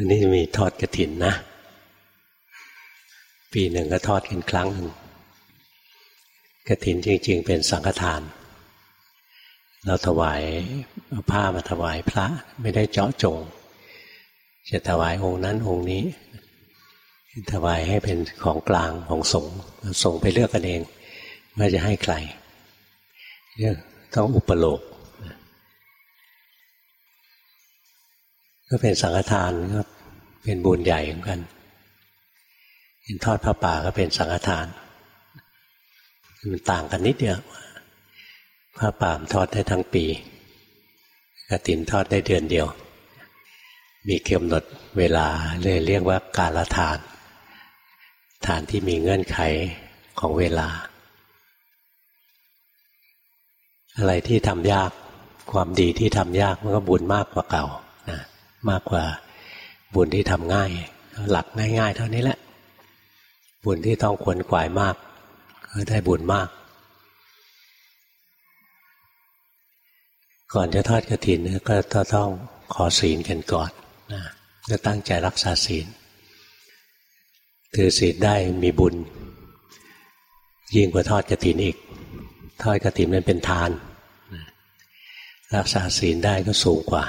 วันนี้จะมีทอดกระถินนะ ปีหนึ่งก็ทอดกันครั้งหนึ่งกระถินจริง ๆ เป็นสังฆทาน เราถวายเอาผ้ามาถวายพระไม่ได้เจาะจง จะถวายองค์นั้นองค์นี้ ถวายให้เป็นของกลางของสงฆ์สงฆ์ไปเลือกกันเองว่าจะให้ใครเรื่องต้องอุปโลก ก็เป็นสังฆทานก็เป็นบุญใหญ่เหมือนกันเห็นทอดพระป่าก็เป็นสังฆทาน มันต่างกันนิดเดียวพระป่ามทอดได้ทั้งปีกระตินทอดได้เดือนเดียว มีเกำหนดเวลาเลยเรียกว่ากาลทาน ทานที่มีเงื่อนไขของเวลา อะไรที่ทำยากความดีที่ทำยากมันก็บุญมากกว่าเก่า มากกว่าบุญที่ทำง่าย หลักง่าย ๆ เท่านี้แหละ บุญที่ต้องขวนขวายมาก ก็ได้บุญมาก ก่อนจะทอดกระถินก็ต้องขอศีลกันก่อนนะก็ตั้งใจรักษาศีลถือศีลได้มีบุญ ยิ่งกว่าทอดกระถินอีก ทอดกระถินมันเป็นทาน รักษาศีลได้ก็สูงกว่า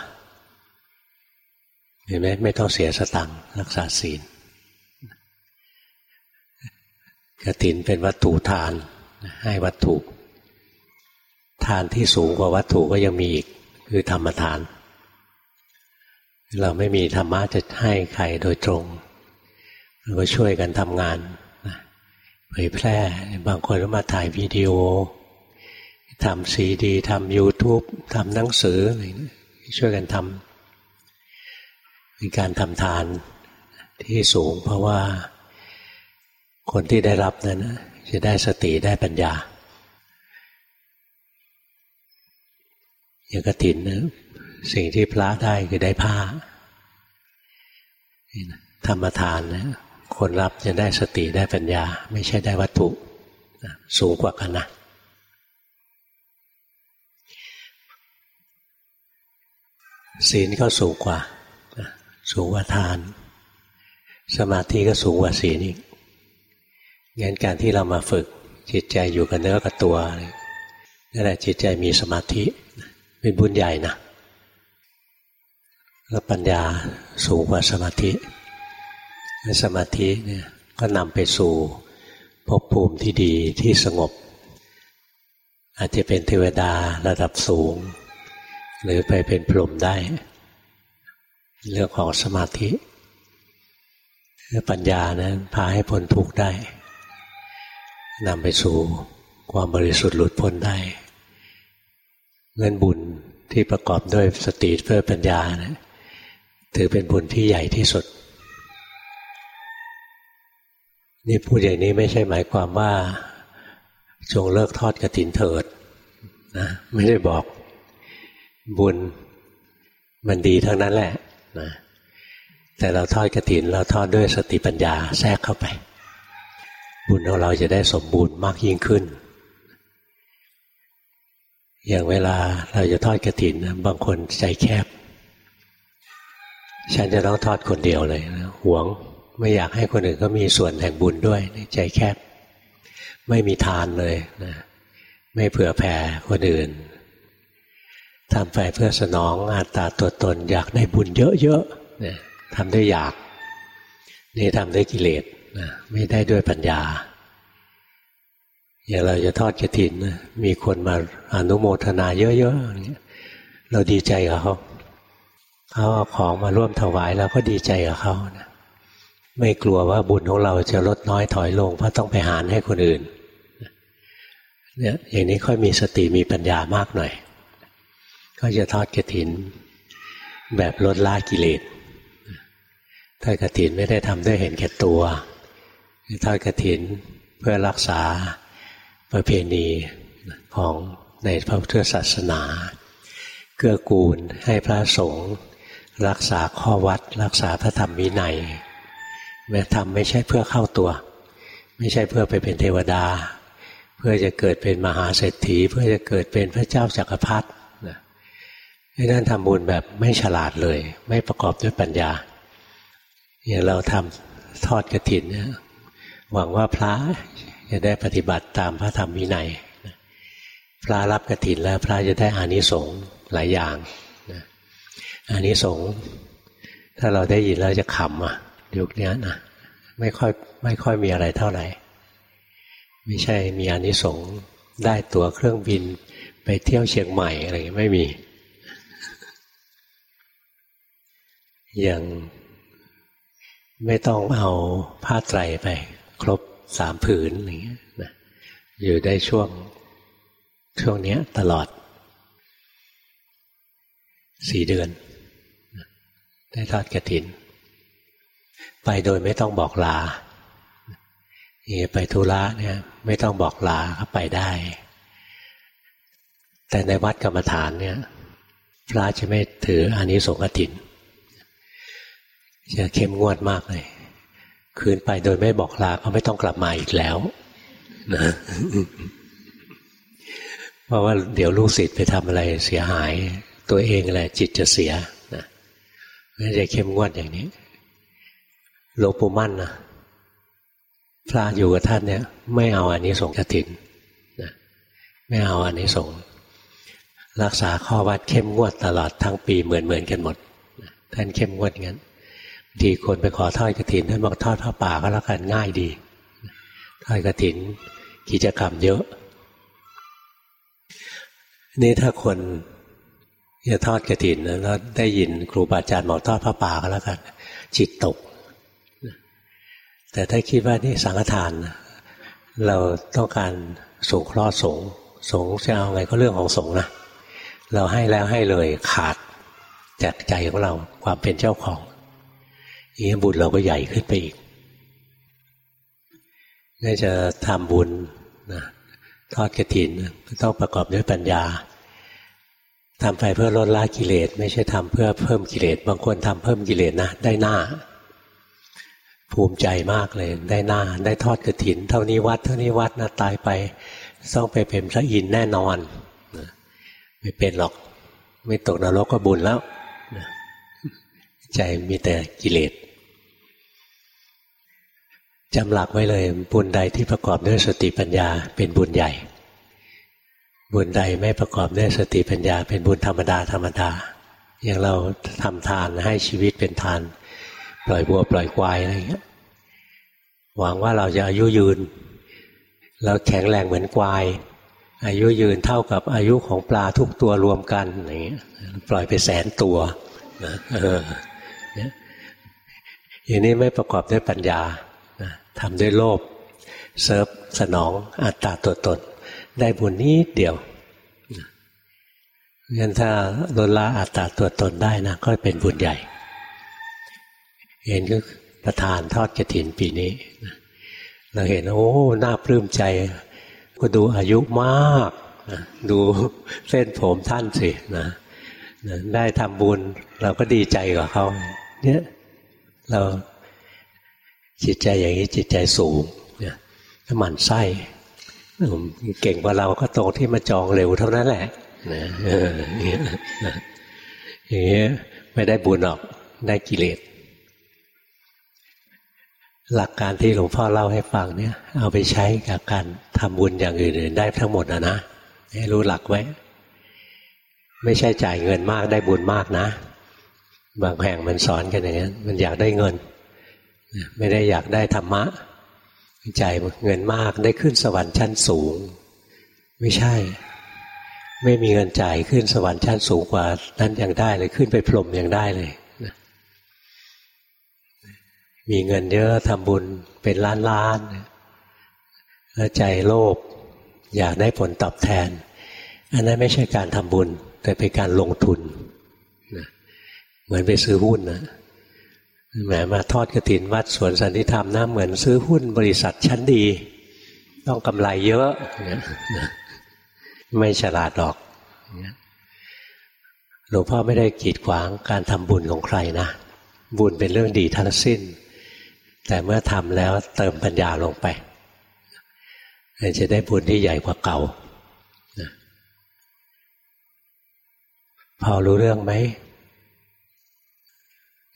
เห็นไหมไม่ต้องเสียสตังค์รักษาศีลกระถินเป็นวัตถุทาน ให้วัตถุ ทานที่สูงกว่าวัตถุก็ยังมีอีก คือธรรมทาน เราไม่มีธรรมะจะให้ใครโดยตรงเราก็ช่วยกันทำงานเผยแพร่บางคนก็มาถ่ายวิดีโอทำซีดีทำยูทูบทำหนังสืออะไรช่วยกันทำ เป็นการทำทานที่สูง เพราะว่าคนที่ได้รับนั้นจะได้สติได้ปัญญา อย่างกถินนะสิ่งที่พระได้คือได้ผ้าธรรมทานนะคนรับจะได้สติได้ปัญญา ไม่ใช่ได้วัตถุสูงกว่ากันนะศีลก็สูงกว่า สูงกว่าทาน สมาธิก็สูงกว่าศีลอีกงั้นการที่เรามาฝึกจิตใจอยู่กับเนื้อกับตัวนั่นแหละจิตใจมีสมาธิเป็นบุญใหญ่นะแล้วปัญญาสูงกว่าสมาธิสมาธิเนี่ยก็นำไปสู่ภพภูมิที่ดีที่สงบ อาจจะเป็นเทวดาระดับสูง หรือไปเป็นพรหมได้ เรื่องของสมาธิปัญญานะั้นพาให้พ้นทุกข์ได้นำไปสู่ความบริสุทธิ์หลุดพ้นได้เงินบุญที่ประกอบด้วยสติเพื่อปัญญานะถือเป็นบุญที่ใหญ่ที่สุด นี่พูดอย่างนี้ไม่ใช่หมายความว่า จงเลิกทอดกระถินเถิดนะไม่ได้บอกบุญมันดีทั้งนั้นแหละ นะแต่เราทอดกระถินเราทอดด้วยสติปัญญาแทรกเข้าไป บุญของเราจะได้สมบูรณ์มากยิ่งขึ้น อย่างเวลาเราจะทอดกระถินบางคนใจแคบ ฉันจะต้องทอดคนเดียวเลยหวงไม่อยากให้คนอื่นก็มีส่วนแห่งบุญด้วยใจแคบ ไม่มีทานเลยนะไม่เผื่อแผ่คนอื่น ทำไปเพื่อสนองอัตตาตัวตนอยากได้บุญเยอะๆเนี่ยทำด้วยอยาก นี่ทำด้วยกิเลสนะไม่ได้ด้วยปัญญา อย่างเราจะทอดกระถินนะมีคนมาอนุโมทนาเยอะๆอย่างเงี้ยเราดีใจกับเขาเขาเอาของมาร่วมถวายเราก็ดีใจกับเขานะไม่กลัวว่าบุญของเราจะลดน้อยถอยลงเพราะต้องไปหารให้คนอื่นเนี่ยอย่างนี้ค่อยมีสติมีปัญญามากหน่อย ก็จะทอดกระถิน แบบลดละกิเลสทอดกระถินไม่ได้ทำด้วยเห็นแก่ตัวทอดกระถินเพื่อรักษาประเพณีของในพระพุทธศาสนาเกื้อกูลให้พระสงฆ์รักษาข้อวัด รักษาพระธรรมวินัยแม้ทำไม่ใช่เพื่อเข้าตัว ไม่ใช่เพื่อไปเป็นเทวดา เพื่อจะเกิดเป็นมหาเศรษฐี เพื่อจะเกิดเป็นพระเจ้าจากักรพรรดิ นั่นทำบุญแบบไม่ฉลาดเลย ไม่ประกอบด้วยปัญญาอย่างเราทำทอดกระถินเนี่ยหวังว่าพระจะได้ปฏิบัติตามพระธรรมวินัยพระรับกระถินแล้วพระจะได้อานิสงส์หลายอย่างอานิสงส์ถ้าเราได้ยินแล้วจะขำอะยุคนี้นะไม่ค่อยไม่ค่อยมีอะไรเท่าไหร่ ไม่ใช่มีอานิสงส์ได้ตั๋วเครื่องบินไปเที่ยวเชียงใหม่อะไรไม่มี อ ย่างไม่ต้องเอาผ้าไตรไป ครบสามผืนอย่างเงี้ยนะอยู่ได้ช่วงช่วงนี้ตลอดสี่เดือน ได้ทอดกระถิน ไปโดยไม่ต้องบอกลานี่ไปธุระเนี่ย ไม่ต้องบอกลาก็ไปได้ แต่ในวัดกรรมฐานเนี่ย พระจะไม่ถืออานิสงส์กถิน จะเข้มงวดมากเลย คืนไปโดยไม่บอกลาก็ไม่ต้องกลับมาอีกแล้วนะเพราะว่าเดี๋ยวลูกศิษย์ไปทำอะไรเสียหาย ตัวเองแหละจิตจะเสียนะไม่จะเข้มงวดอย่างนี้หลวงปู่มั่นนะพระอยู่กับท่านเนี่ย ไม่เอาอันนี้สงกถินนะไม่เอาอันนี้สงรักษาข้อวัดเข้มงวดตลอดทั้งปีเหมือนเหมือนกันหมด ท่านเข้มงวดงั้น ทีคนไปขอทอดกระถินท่านบอกทอดผ้าป่าก็แล้วกันง่ายดีทอดกระถินกิจกรรมเยอะ นี่ถ้าคนจะทอดกระถินแล้วได้ยินครูบาอาจารย์บอกทอดพระป่าก็แล้วกัน จิตตก แต่ถ้าคิดว่านี่สังฆทาน เราต้องการสงเคราะห์สงสงจะเอาไงก็เรื่องของสงนะเราให้แล้วให้เลยขาดจากใจของเราความเป็นเจ้าของ นี้บุญเราก็ใหญ่ขึ้นไปอีกน่าจะทำบุญนะทอดกระถินก็ต้องประกอบด้วยปัญญาทำไปเพื่อลดละกิเลส ไม่ใช่ทำเพื่อเพิ่มกิเลส บางคนทำเพิ่มกิเลสนะได้หน้า ภูมิใจมากเลย ได้หน้า ได้ทอดกระถิน เท่านี้วัด เท่านี้วัดนะตายไปต้องไปเป็นพระอินทร์แน่นอนไม่เป็นหรอก ไม่ตกนรกก็บุญแล้ว ใจมีแต่กิเลส จำหลักไว้เลยบุญใดที่ประกอบด้วยสติปัญญาเป็นบุญใหญ่ บุญใดไม่ประกอบด้วยสติปัญญา เป็นบุญธรรมดาธรรมดา อย่างเราทำทานให้ชีวิตเป็นทาน ปล่อยบัวปล่อยควายอะไรอย่างเงี้ยหวังว่าเราจะอายุยืน เราแข็งแรงเหมือนควาย อายุยืนเท่ากับอายุของปลาทุกตัวรวมกันอย่างเงี้ยปล่อยไปแสนตัวนะเอออย่างนี้ไม่ประกอบด้วยปัญญา ทำด้วยโลภเซิร์ฟสนองอัตตาตัวตน ได้บุญนิดเดียวงั้นถ้าลดละอัตตาตัวตนได้นะก็เป็นบุญใหญ่ เห็นก็ประธานทอดกระถินปีนี้เราเห็นโอ้น่าปลื้มใจ ก็ดูอายุมากดูเส้นผมท่านสินะได้ทำบุญ เราก็ดีใจกับเขา เนี่ยเรา จิตใจอย่างนี้จิตใจสูงเนี่ยถ้ามันไส้เก่งกว่าเราก็ตรงที่มาจองเร็วเท่านั้นแหละนะอย่างเงี้ยไม่ได้บุญหรอกได้กิเลส หลักการที่หลวงพ่อเล่าให้ฟังเนี่ย เอาไปใช้กับการทำบุญอย่างอื่นๆได้ทั้งหมดนะนะให้รู้หลักไว้ ไม่ใช่จ่ายเงินมากได้บุญมากนะ บางแห่งมันสอนกันอย่างนั้นมันอยากได้เงิน ไม่ได้อยากได้ธรรมะใจเงินมากได้ขึ้นสวรรค์ชั้นสูง ไม่ใช่ ไม่มีเงินจ่ายขึ้นสวรรค์ชั้นสูงกว่า นั้นยังได้เลยขึ้นไปพรมยังได้เลยมีเงินเยอะทำบุญเป็นล้านล้านแล้วใจโลภอยากได้ผลตอบแทน อันนั้นไม่ใช่การทำบุญ แต่เป็นการลงทุนเหมือนไปซื้อหุ้นนะ แหมมาทอดกระถินวัดสวนสันติธรรมนะเหมือนซื้อหุ้นบริษัทชั้นดี ต้องกำไรเยอะ ไม่ฉลาดหรอกหลวงพ่อไม่ได้กีดขวางการทำบุญของใครนะ บุญเป็นเรื่องดีทั้งสิ้น แต่เมื่อทำแล้วเติมปัญญาลงไปจะได้บุญที่ใหญ่กว่าเก่าพอรู้เรื่องไหม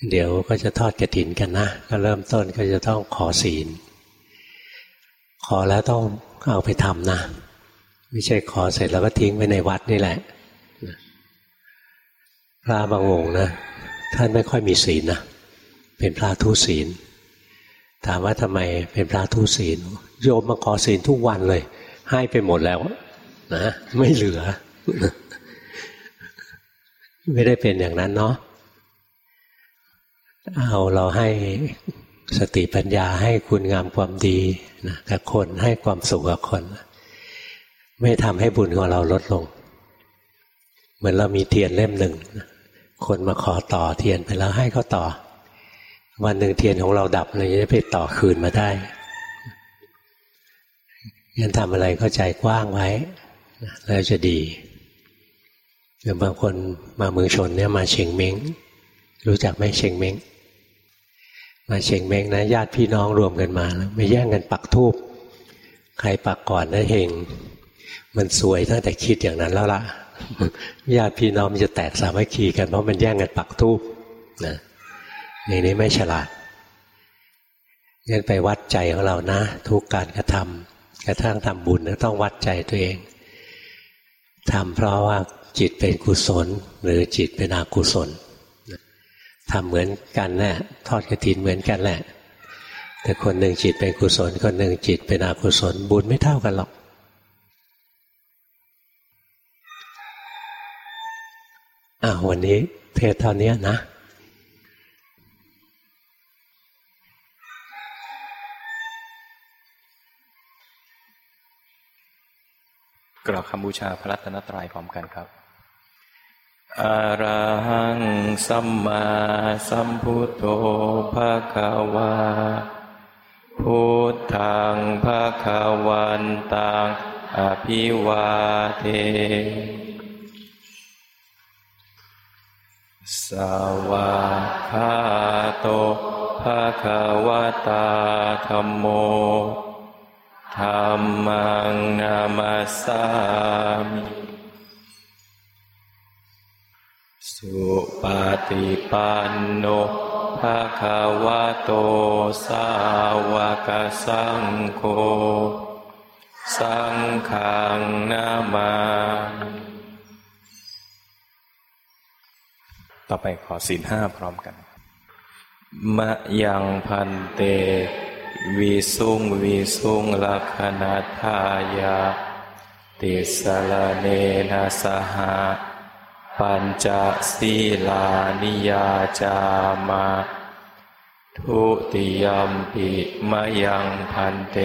เดี๋ยวก็จะทอดกระถินกันนะ ก็เริ่มต้นก็จะต้องขอศีล ขอแล้วต้องเอาไปทำนะ ไม่ใช่ขอเสร็จแล้วก็ทิ้งไว้ในวัดนี่แหละพระบางองค์นะ ท่านไม่ค่อยมีศีลนะเป็นพระทุศีล ถามว่าทำไมเป็นพระทุศีล โยมมาขอศีลทุกวันเลย ให้ไปหมดแล้วนะไม่เหลือ ไม่ได้เป็นอย่างนั้นเนาะ เอาเราให้สติปัญญาให้คุณงามความดีนะกับคนให้ความสุขกับคน ไม่ทำให้บุญของเราลดลง เหมือนเรามีเทียนเล่มหนึ่ง คนมาขอต่อเทียนไปแล้วให้เขาต่อ วันหนึ่งเทียนของเราดับเราจะไปต่อคืนมาได้ยันทำอะไรก็ใจกว้างไว้แล้วจะดีอย่างบางคนมาเมืองชนเนี่ยมาเชียงเม้งรู้จักไหมเชียงเม้ง มาเชงเม้งนะญาติพี่น้องรวมกันมาแล้วไม่แย่งกันปักทูบใครปักก่อนนะเฮงมันสวยตั้งแต่คิดอย่างนั้นแล้วล่ะญาติพี่น้องมันจะแตกสามัคคีกันเพราะมันแย่งกันปักทูบนะอย่างนี้ไม่ฉลาดงั้นไปวัดใจของเรานะ ทุกการกระทำกระทั่งทำบุญก็ต้องวัดใจตัวเองทำเพราะว่าจิตเป็นกุศล หรือจิตเป็นอกุศล ทำเหมือนกันแหละทอดกระถินเหมือนกันแหละ แต่คนหนึ่งจิตเป็นกุศล คนหนึ่งจิตเป็นอกุศล บุญไม่เท่ากันหรอก อ่าวันนี้เทศเท่านี้นะกราบคำบูชาพระรัตนตรัยพร้อมกันครับ อะระหังสัมมาสัมพุทโธภะคะวาพุทธังภะคะวันตังอภิวาเทสวาคาโตภะคะวะตาธรรมโมธรรมังนามาสามิ สุปฏิปันโนภะคะวะโตสาวกสังโฆสังฆังนามาต่อไปขอศีลห้าพร้อมกัน มะยังพันเต วิสุงวิสุงลักขณทายา ติสลเนนะสหา ปัญจศีลานิยาจามาทุติยมปิมยังพันเต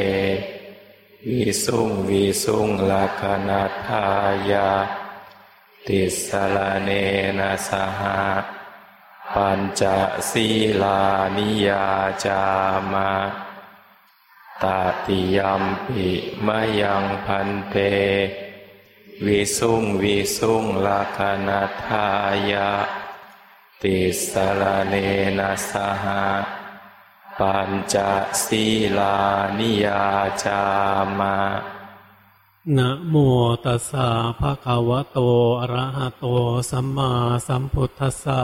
วิสุงวิสุงลักขณทายา ติสลาเนนะสหาปัญจศีลานิยาจามาตติยมปิมยังพันเต วิสุงวิสุงลาคนาทายะ ติสลเนนะสหาปัญจศีลานิยาจามานะโมตัสสะภะคะวะโตอะระหะโตสัมมาสัมพุทธัสสะ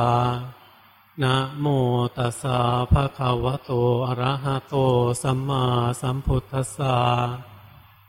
นะโมตัสสะภะคะวะโตอะระหะโตสัมมาสัมพุทธัสสะ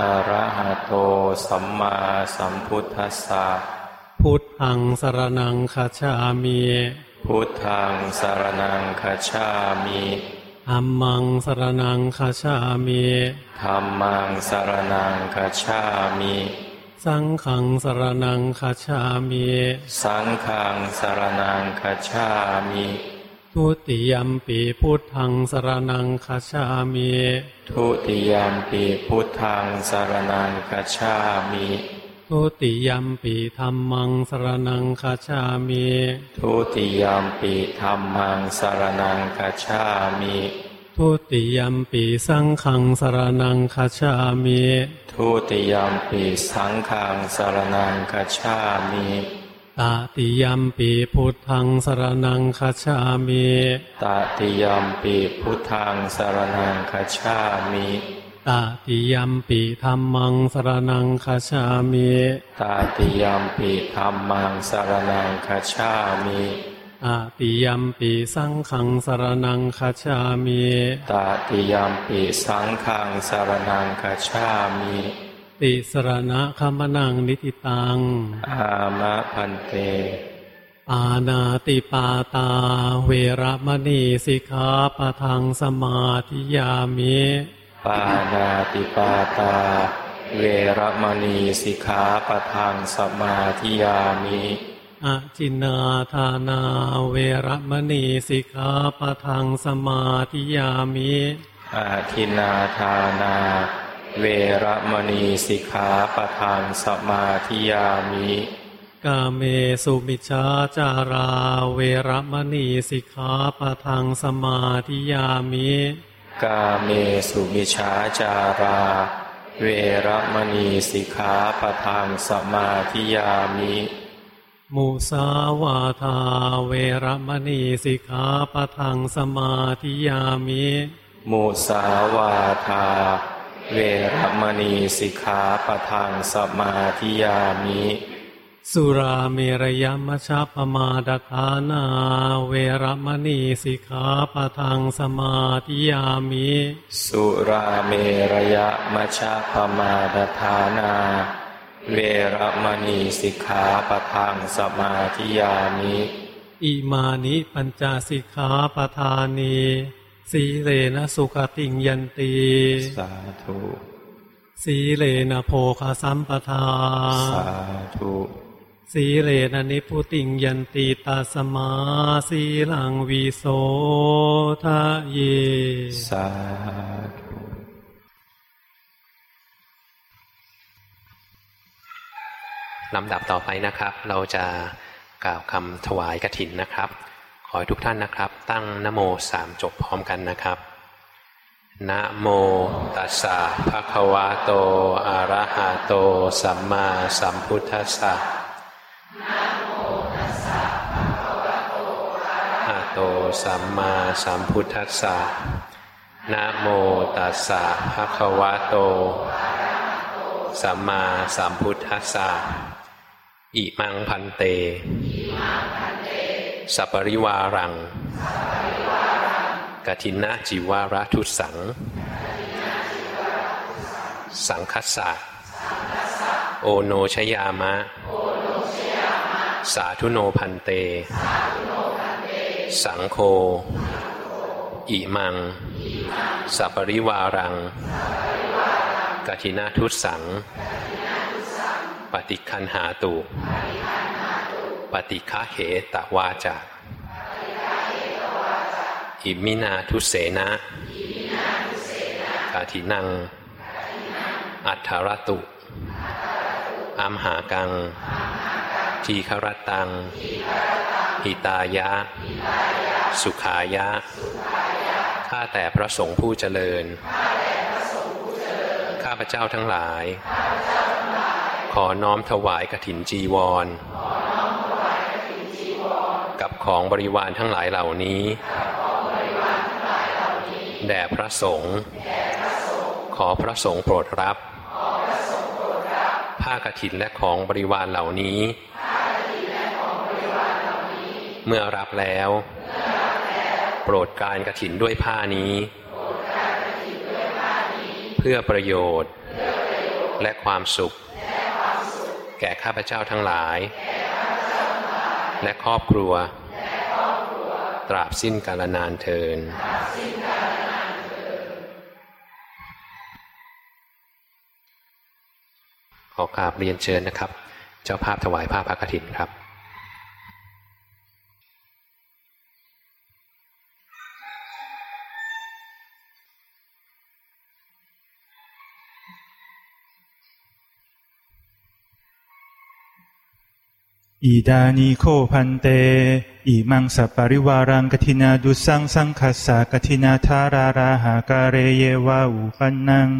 อะระหะโตสัมมาสัมพุทธัสสะพุทธังสรนังคาชามิพุทธังสรนังคาชามิอัมมังสรนังคาชามิธรรมังสรนังคาชามิ สังขังสรนังคาชามิ สังขังสรนังคาชามิ ทุติยมปีพุทธังสรนังคาชามิทุติยมปีพุทธังสรนังคาชามิทุติยมปีธรรมังสรนังคาชามิทุติยมปีธรรมังสรนังคาชามิทุติยมปีสังขังสรนังคาชามิทุติยมปีสังฆังสรนังคัจฉามิ ตติยมปีพุทธังสรนังคาชามิตติยมปีพุทธังสรนังคัจฉามิตติยมปีธรรมังสรนังคาชามิตติยมปีธรรมังสรนังคัจฉามิตติยมปีสังขังสรนังคาชามิตติยมปีสังฆังสรนังคัจฉามิ ติสรณะคัมนังนิติตัง อามะพันเตปานาติปาตา เวระมณีสิกขาปะทังสมาธิยามิปานาติปาตา เวรมณีสิกขาปะทังสมาธิยามิอจินนาทานาเวระมณีสิกขาปะทังสมาธิยามิอาทินนาทานา เวรมณีสิกขาปะทังสมาธิยามิกาเมสุมิชาจารา เวระมณีสิกขาปะทังสมาธิยามิ กาเมสุมิชาจารา เวรมณีสิกขาปะทังสมาธิยามิมุสาวาทา เวระมณีสิกขาปะทังสมาธิยามิ มุสาวาทา เวรมณีสิกขาปะทังสมาธิยามิ สุราเมรยมัชฌปมาดทานา เวระมณีสิกขาปะทังสมาธิยามิ สุราเมรยะมัชฌะปมาดฐานา เวรมณีสิกขาปะทังสมาธิยามิ อิมานิปัญจสิกขาปทานี สีเลนะสุขติงยันตีสาธุสีเลนะโภคสัมปทา สาธุสีเลนะนิพุติงยันติตาสมาสีลังวิโสทะเย สาธุลำดับต่อไปนะครับ เราจะกล่าวคำถวายกฐินนะครับ ขอให้ทุกท่านนะครับ ตั้งนโมสามจบพร้อมกันนะครับนะโมตัสสะภะคะวะโตอะระหะโต สัมมาสัมพุทธัสสะนะโมตัสสะภะคะวะโตอะระหะโต สัมมาสัมพุทธัสสะนะโมตัสสะภะคะวะโต สัมมาสัมพุทธัสสะอิมังพันเต สัปริวารังกถินะจิวาระทุสัง สังคัสสะโอโนชยามะ สาธุโนพันเต สังโฆอิมัง สัปริวารังกถินาทุสัง ปฏิคันหาตุ ปฏิฆะเหตวาจาอิมินาทุเสนะกาถินัง อัฏฐรตุอัมหากัง ทีครตัง หิตายะ สุขายะ ข้าแต่พระสงฆ์ผู้เจริญ ข้าพเจ้าทั้งหลาย ขอน้อมถวายกฐินจีวร กับของบริวารทั้งหลายเหล่านี้แด่พระสงฆ์ขอพระสงฆ์โปรดรับ ผ้ากฐินและของบริวารเหล่านี้ เมื่อรับแล้ว โปรดการกฐินด้วยผ้านี้ เพื่อประโยชน์และความสุข แก่ข้าพเจ้าทั้งหลาย และครอบครัว ตราบสิ้นกาลนานเทินขอกราบเรียนเชิญนะครับ เจ้าภาพถวายผ้าพระกฐินครับ อิดานิโคพันเต อิมังสัปปริวารังกทินาดุสังสังคัสสะกทินาธาราราหาการเรเยวาอุปันนัง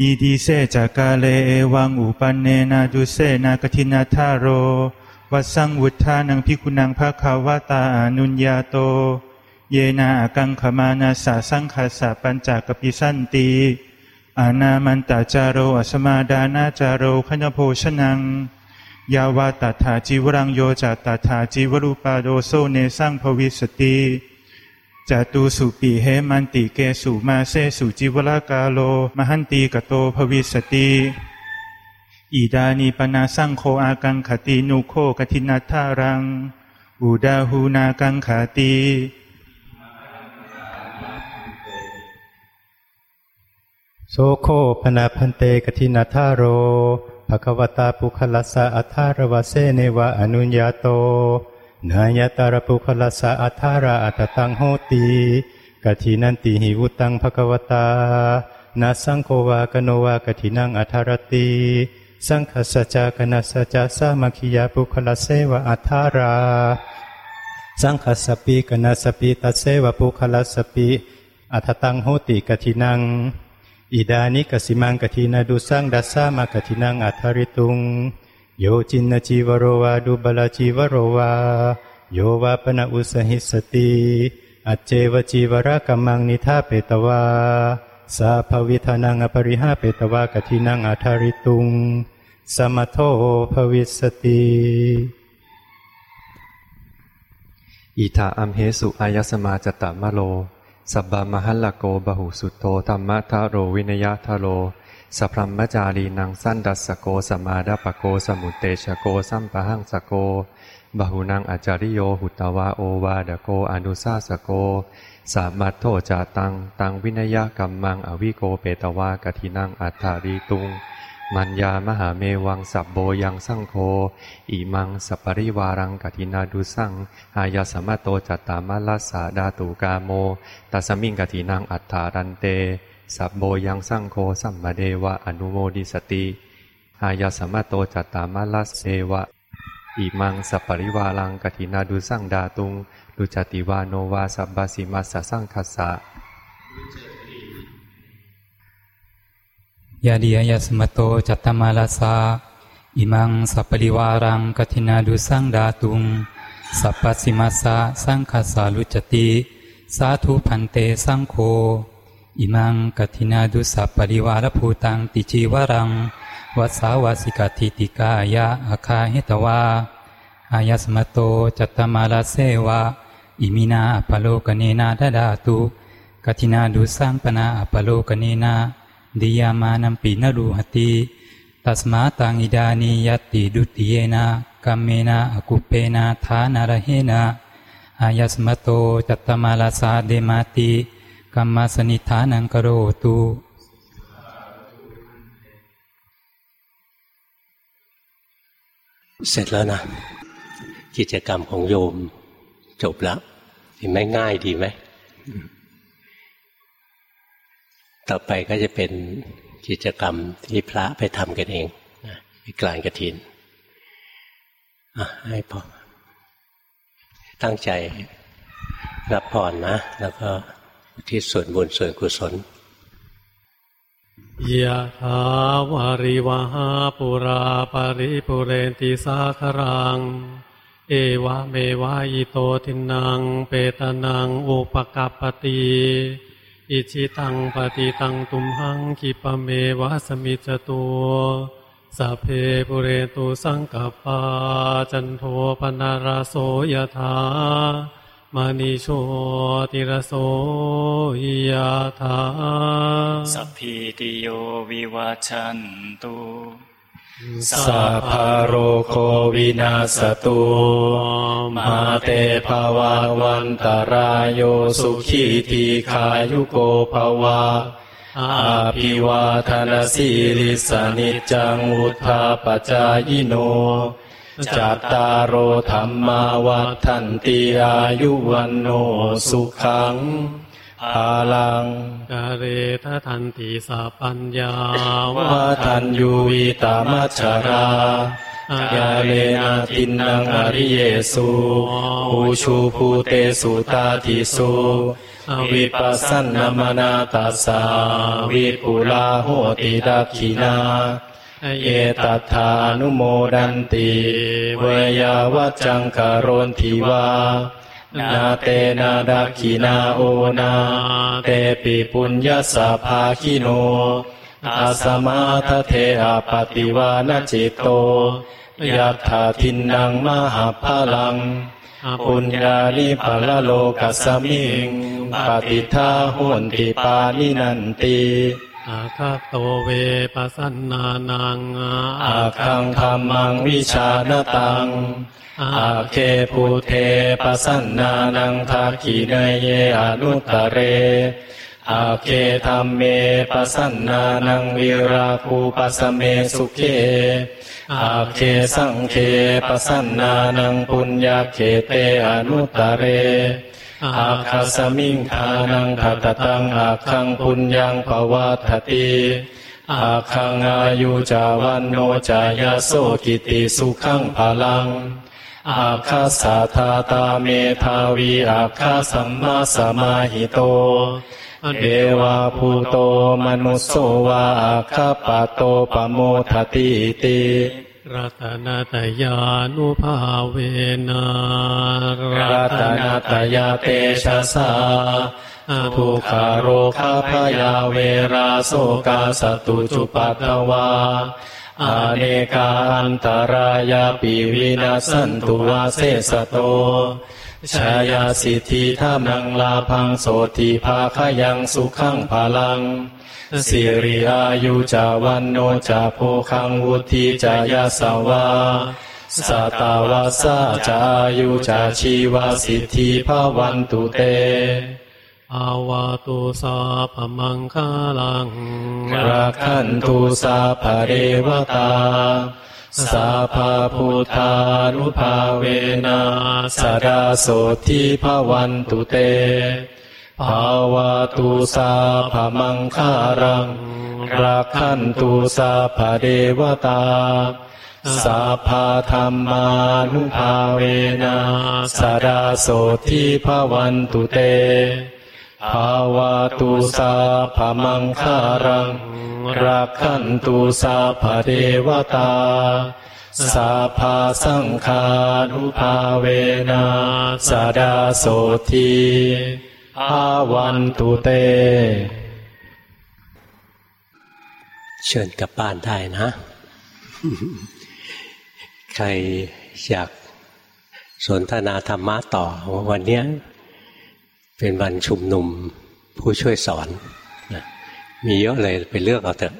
อิดิเสจากาเลเอวังอุปันเนนาดุเสนากทินาธาโรวัสังวุฒานังพิคุนังภาคาวาตาอนุญญาโต เยนาอกังขมานาสาสังคัสสะปัญจกปิสันติอานามันตาจารโรอสมาดานาจารโรขณโพชนัง ยาวาตถาจิวรังโยจัตตถาจิวรูปาโดโซเนสังภวิสติจตุสุปีเหมันติเกสุมาเสสุจิวรากาโล มหันตีกโตภวิสติอีดานีปนาสังโคอากังขตินุโคกทินัทธารัง อุดาหูนากังขาตีโสโคปนาพันเตกทินาทาโร ภควตาปุคลสะอัทารวเสเนวะอนุญญาโตนายตารปุคลสะอัทาราอัตตังโหติกทินันติหิวุตังภควตานาสังโควากโนวากทินังอัทารติสังคสัจจากนัสจาสามัคิยาปุคลเสวะอัทาราสังคสปีกนัสปีตัสเสวะปุคลสปีอัตตังโหติกทินัง อิดานิกสิมังกทินาดุสังดัสสามากทินังอัทริตุง โยจินนจีวโรวาดุบลาจีวโรวา โยวาปนอุสหิสติอัจเจวจีวรากมมังนิทาเปตวา สาภวิธานังอปริหาเปตวากทินังอัทริตุง สมโทภวิสติอิทาอัมเหสุอายสมาจตตมโล สับบามหัลลโกบหุสุตโตธรรมะทะโรวินยะทะโรสัพพมจารีนังสั้นดัสโกสมาดาปโกสมุตเตชโกสัมปะหังสโกบหุนังอาจาริโยหุตวาโอวาดโกอนุสาสโก สามัตโทจาตัง ตังวินยะกัมมังอวิโกเปตวากทินังอัฏฐารีตุง มัญญามหาเมวังสับโบยังสังโคอิมังสัปริวารังกตินาดุสั่งอายาสมะโตจัตตามาลาสาดาตุกาโมตัสมิงกตินังอัฏฐารันเต สับโบยังสังโคสัมมาเดวะอนุโมดิสติอายาสมะโตจัตตามาลาเสวะอิมังสัปริวารังกตินาดุสั่งดาตุงดุจติวาโนวาสับบาสิมาสสังคัสสะ ยาดียาสมโตจัตตมาลาสาอิมังสัปริวารังกทินาดุสังดาตุง สัพพสิมาสาสังคาสาลุจติสาธุพันเตสังโฆอิมังกทินาดุสัพปริวารภูตังติจีวรังวัสาวาสิกติติกายะอาคาเหตวาอายสมโตจัตตมาลาเสวะอิมินาอปโลกเนนาดาดาตุกทินาดุสังปนาอปโลกเนนา ดิยามานัมปีนรูหติตัสมาตังอิดานิยติดุติเยนะกัมเมนะอกุเปนะทานาระเหนะอายสมโตจัตตมาลาสาเดมาติกัมมาสนิทานังกโรตุเสร็จแล้วนะกิจกรรมของโยมจบแล้วเห็นไหมง่ายดีไหม ต่อไปก็จะเป็นกิจกรรมที่พระไปทำกันเองไปกลางกระถินให้พอตั้งใจรับพรนะ แล้วก็ที่ส่วนบุญส่วนกุศลยะถาวาริวหาปุราปาริปุเรนติสาครัง เอวะเมวะอิโตทินัง เปตานัง อุปกัปปติ อิจฉิตังปัตถิตังตุมหังขิปปเมวะสมิชฌตุสัพเพปุเรตุสังกัปปาจันโทปัณณะระโสยะถามณิโชติรโสยะถาสัพพิติโยวิวัชชันตุ สัพพโรโควินาสตุมาเตภวาวันตารายโยสุขีทีขายุโกภวะอาภิวาทนาสีลิสนิจังุทธาปจายโนจัตตารโอธรรมาวัฏันติอายุวันโนสุขัง อาลังกาเรททันติสาปัญญาวาทันยูวิตามัชรายาเลนาตินนังอริเยสุภูชูภูเตสุตาทิสุวิปัสสนามนาตัสสาวิปุลาโหติดักขินาเอตัทานุโมดันติเวยาวัจจังกโรนทิวา นาเตนาดักขินาโอนาเตปิปุญญาสาภาคิโนอาสมาทเทอาปติวานจิตโตยัตถาทินนางมหาพลังปุญญาลิภลโลกัสมิงปฏิทาหุนติปานินันติอาคาโตเวปัสนานังอาคังธรรมังวิชาณตัง อาเคภูเทปัสนานังทาขีเนเยอนุตเรอาเคธรรมเมปัสนานังวิราภูปัสเมสุเขอาเคสังเคปัสนานังปุญญาเขเตอนุตเรอาคาสมิงทานังขัตตังอาคังปุญญังภวัตติอาคังอายุจาวันโนจายโสกิติสุขังพลัง อาคาสาธาตาเมทาวีอาคาสัมมาสมาหิโตเอวาภูโตมนุสโสวาอาคาปะโตปโมทติติรัตนาตยานุภาเวนะรัตนาตยาเตชะสาทุคาโรคาพยาเวราโสกาสตุจุปัตวา อเนกาอันตรายาปิวินาสันตุวาเสสโตชายาสิทธิธรรมังลาพังโสติภาคยังสุขังพลัง สิริอายุจาวันโนจาโพคังวุธิจายาสาวาสตาวาสาจายุจาชีวาสิทธิภาวันตุเต อาวาตุสาพมังคาลังรักขันตุสาภเรวตาสาภาพุทธานุภาเวนะสดาโสทิภาวันตุเตภาวะตุสาภมังคารังรักขันตุสาภเดวตาสาภาธรรมานุภาเวนะสดาโสทิภาวันตุเต ภาวะตุสาภมังคารังรักขันตุสาภเดวตาสาภาสังคานุภาเวนะสดาโสทีอาวันตุเต เชิญกลับบ้านได้นะ ใครอยากสนทนาธรรมะต่อวันนี้ เป็นวันชุมนุมผู้ช่วยสอนมีเยอะเลยไปเลือกเอาเถอะ